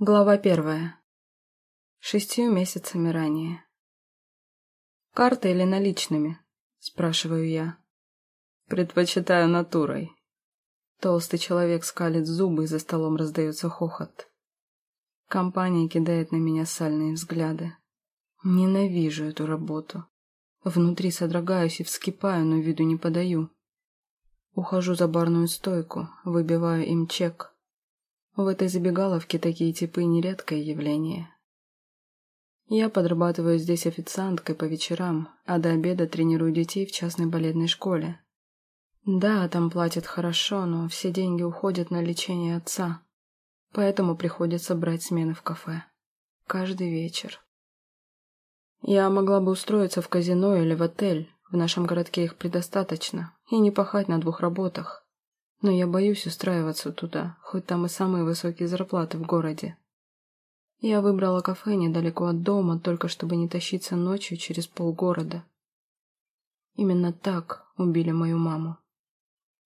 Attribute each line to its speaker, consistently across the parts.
Speaker 1: Глава первая. Шестью месяцами ранее. «Картой или наличными?» – спрашиваю я.
Speaker 2: «Предпочитаю натурой».
Speaker 1: Толстый человек скалит зубы, и за столом раздается хохот. Компания кидает на меня сальные взгляды. Ненавижу эту работу. Внутри содрогаюсь и вскипаю, но виду не подаю. Ухожу за барную стойку, выбиваю им чек – в этой забегаловке такие типы нередкое явление. Я подрабатываю здесь официанткой по вечерам, а до обеда тренирую детей в частной балетной школе. Да, там платят хорошо, но все деньги уходят на лечение отца, поэтому приходится брать смены в кафе. Каждый вечер. Я могла бы устроиться в казино или в отель, в нашем городке их предостаточно, и не пахать на двух работах. Но я боюсь устраиваться туда, хоть там и самые высокие зарплаты в городе. Я выбрала кафе недалеко от дома, только чтобы не тащиться ночью через полгорода. Именно так убили мою маму.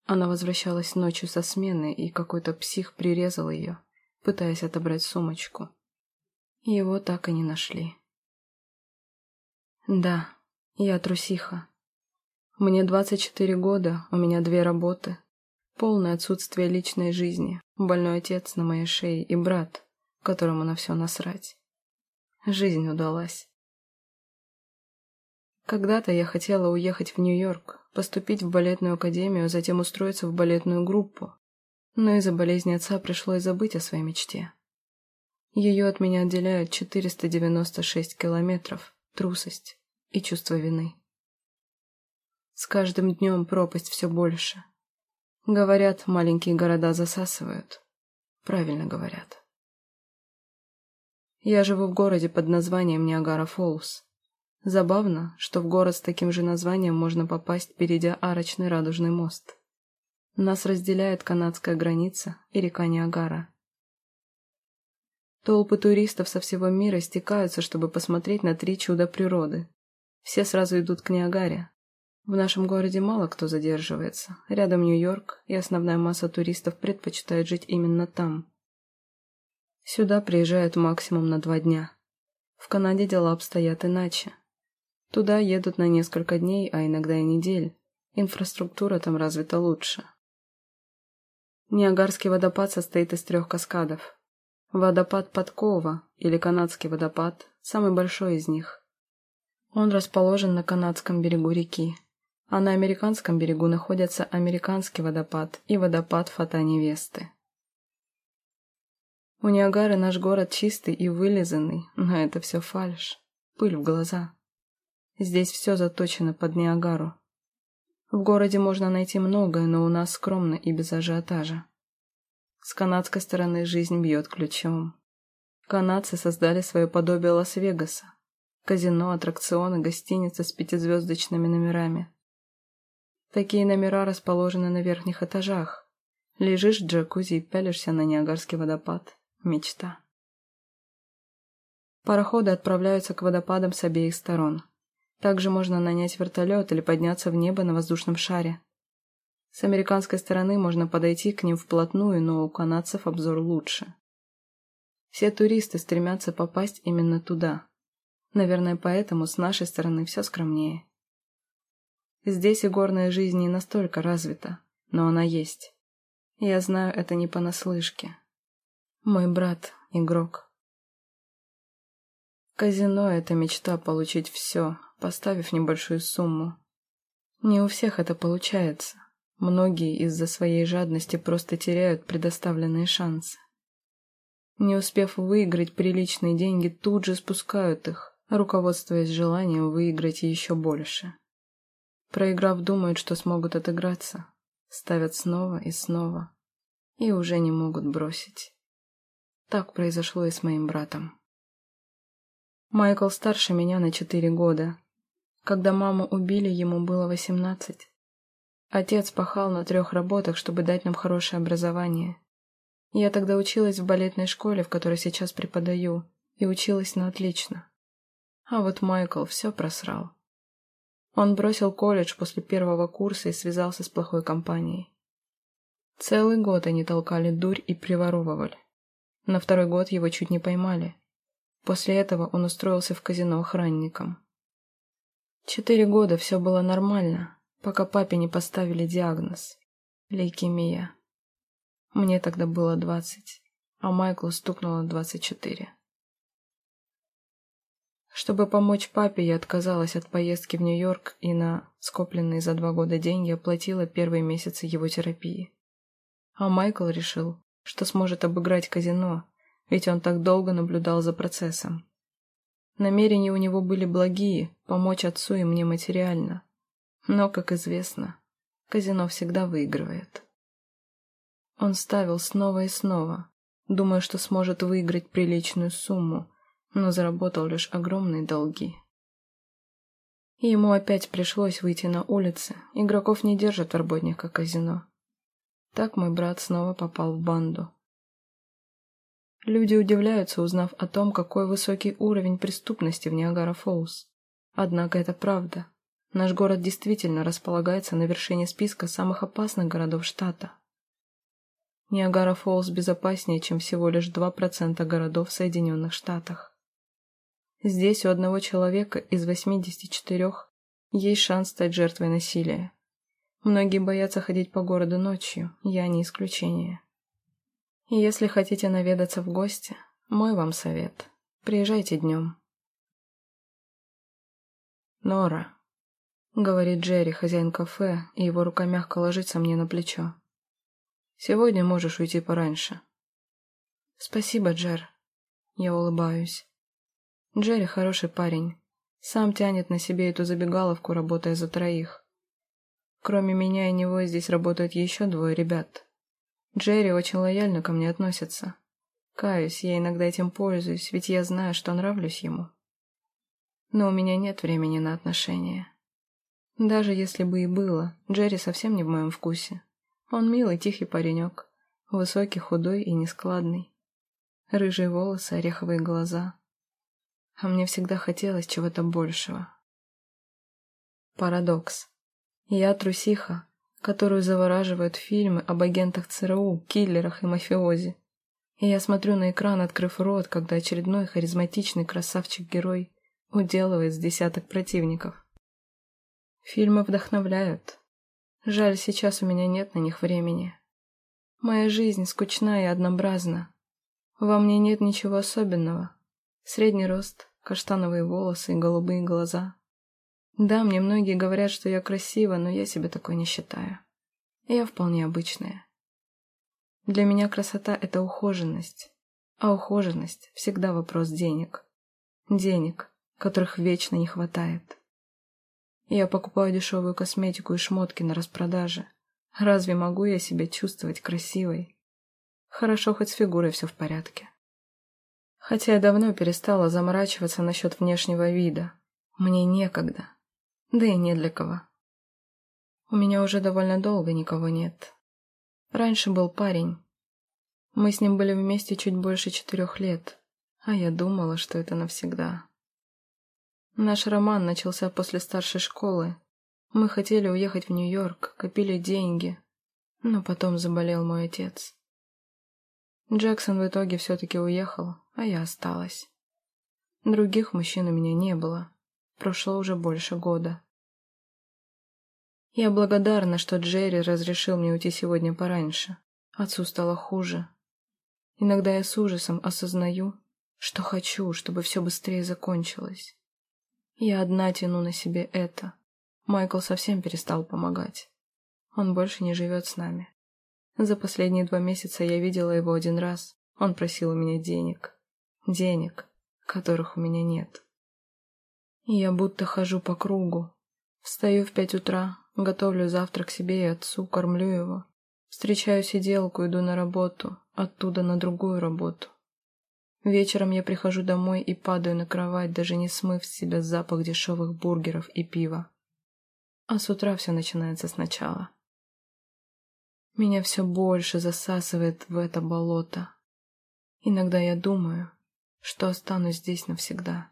Speaker 1: Она возвращалась ночью со смены, и какой-то псих прирезал ее, пытаясь отобрать сумочку. Его так и не нашли. Да, я трусиха. Мне 24 года, у меня две работы, Полное отсутствие личной жизни, больной отец на моей шее и брат, которому на все насрать. Жизнь удалась. Когда-то я хотела уехать в Нью-Йорк, поступить в балетную академию, затем устроиться в балетную группу. Но из-за болезни отца пришлось забыть о своей мечте. Ее от меня отделяют 496 километров, трусость и чувство вины. С каждым днем пропасть все больше. Говорят, маленькие города засасывают. Правильно говорят. Я живу в городе под названием Ниагара-Фоллс. Забавно, что в город с таким же названием можно попасть, перейдя арочный радужный мост. Нас разделяет канадская граница и река Ниагара. Толпы туристов со всего мира стекаются, чтобы посмотреть на три чуда природы. Все сразу идут к Ниагаре, в нашем городе мало кто задерживается. Рядом Нью-Йорк, и основная масса туристов предпочитает жить именно там. Сюда приезжают максимум на два дня. В Канаде дела обстоят иначе. Туда едут на несколько дней, а иногда и недель. Инфраструктура там развита лучше. Ниагарский водопад состоит из трех каскадов. Водопад Подкова, или канадский водопад, самый большой из них. Он расположен на канадском берегу реки а на американском берегу находятся американский водопад и водопад Фата Невесты. У Ниагары наш город чистый и вылизанный, но это все фальшь, пыль в глаза. Здесь все заточено под Ниагару. В городе можно найти многое, но у нас скромно и без ажиотажа. С канадской стороны жизнь бьет ключом. Канадцы создали свое подобие Лас-Вегаса. Казино, аттракционы, гостиницы с пятизвездочными номерами. Такие номера расположены на верхних этажах. Лежишь в джакузи и пялишься на Ниагарский водопад. Мечта. Пароходы отправляются к водопадам с обеих сторон. Также можно нанять вертолет или подняться в небо на воздушном шаре. С американской стороны можно подойти к ним вплотную, но у канадцев обзор лучше. Все туристы стремятся попасть именно туда. Наверное, поэтому с нашей стороны все скромнее. Здесь и горная жизнь не настолько развита, но она есть. Я знаю это не понаслышке. Мой брат — игрок. Казино — это мечта получить все, поставив небольшую сумму. Не у всех это получается. Многие из-за своей жадности просто теряют предоставленные шансы. Не успев выиграть приличные деньги, тут же спускают их, руководствуясь желанием выиграть еще больше. Проиграв, думают, что смогут отыграться. Ставят снова и снова. И уже не могут бросить. Так произошло и с моим братом. Майкл старше меня на четыре года. Когда маму убили, ему было восемнадцать. Отец пахал на трех работах, чтобы дать нам хорошее образование. Я тогда училась в балетной школе, в которой сейчас преподаю, и училась на отлично. А вот Майкл все просрал. Он бросил колледж после первого курса и связался с плохой компанией. Целый год они толкали дурь и приворовывали. На второй год его чуть не поймали. После этого он устроился в казино охранником. Четыре года все было нормально, пока папе не поставили диагноз – лейкемия. Мне тогда было двадцать, а Майклу стукнуло двадцать четыре. Чтобы помочь папе, я отказалась от поездки в Нью-Йорк и на скопленные за два года деньги оплатила первые месяцы его терапии. А Майкл решил, что сможет обыграть казино, ведь он так долго наблюдал за процессом. Намерения у него были благие, помочь отцу и мне материально. Но, как известно, казино всегда выигрывает. Он ставил снова и снова, думая, что сможет выиграть приличную сумму, но заработал лишь огромные долги. И ему опять пришлось выйти на улицы, игроков не держат в работниках казино. Так мой брат снова попал в банду. Люди удивляются, узнав о том, какой высокий уровень преступности в Ниагара-Фоллс. Однако это правда. Наш город действительно располагается на вершине списка самых опасных городов штата. Ниагара-Фоллс безопаснее, чем всего лишь 2% городов в Соединенных Штатах. Здесь у одного человека из 84 есть шанс стать жертвой насилия. Многие боятся ходить по городу ночью, я не исключение. И если хотите наведаться в гости, мой вам совет. Приезжайте днем. «Нора», — говорит Джерри, хозяин кафе, и его рука мягко ложится мне на плечо. «Сегодня можешь уйти пораньше». «Спасибо, Джер». Я улыбаюсь. Джерри хороший парень. Сам тянет на себе эту забегаловку, работая за троих. Кроме меня и него здесь работают еще двое ребят. Джерри очень лояльно ко мне относится. Каюсь, я иногда этим пользуюсь, ведь я знаю, что нравлюсь ему. Но у меня нет времени на отношения. Даже если бы и было, Джерри совсем не в моем вкусе. Он милый, тихий паренек. Высокий, худой и нескладный. Рыжие волосы, ореховые глаза а мне всегда хотелось чего-то большего. Парадокс. Я трусиха, которую завораживают фильмы об агентах ЦРУ, киллерах и мафиози. И я смотрю на экран, открыв рот, когда очередной харизматичный красавчик-герой уделывает с десяток противников. Фильмы вдохновляют. Жаль, сейчас у меня нет на них времени. Моя жизнь скучна и однообразна. Во мне нет ничего особенного. Средний рост, каштановые волосы и голубые глаза. Да, мне многие говорят, что я красива, но я себя такой не считаю. Я вполне обычная. Для меня красота — это ухоженность, а ухоженность — всегда вопрос денег. Денег, которых вечно не хватает. Я покупаю дешевую косметику и шмотки на распродаже. Разве могу я себя чувствовать красивой? Хорошо, хоть с фигурой все в порядке. Хотя я давно перестала заморачиваться насчет внешнего вида. Мне некогда. Да и не для кого. У меня уже довольно долго никого нет. Раньше был парень. Мы с ним были вместе чуть больше четырех лет, а я думала, что это навсегда. Наш роман начался после старшей школы. Мы хотели уехать в Нью-Йорк, копили деньги, но потом заболел мой отец. Джексон в итоге все-таки уехал, а я осталась. Других мужчин у меня не было. Прошло уже больше года. Я благодарна, что Джерри разрешил мне уйти сегодня пораньше. Отцу стало хуже. Иногда я с ужасом осознаю, что хочу, чтобы все быстрее закончилось. Я одна тяну на себе это. Майкл совсем перестал помогать. Он больше не живет с нами. За последние два месяца я видела его один раз. Он просил у меня денег. Денег, которых у меня нет. И я будто хожу по кругу. Встаю в пять утра, готовлю завтрак себе и отцу, кормлю его. Встречаю сиделку, иду на работу, оттуда на другую работу. Вечером я прихожу домой и падаю на кровать, даже не смыв с себя запах дешевых бургеров и пива. А с утра все начинается сначала. Меня все больше засасывает в это болото. Иногда я думаю, что останусь здесь навсегда.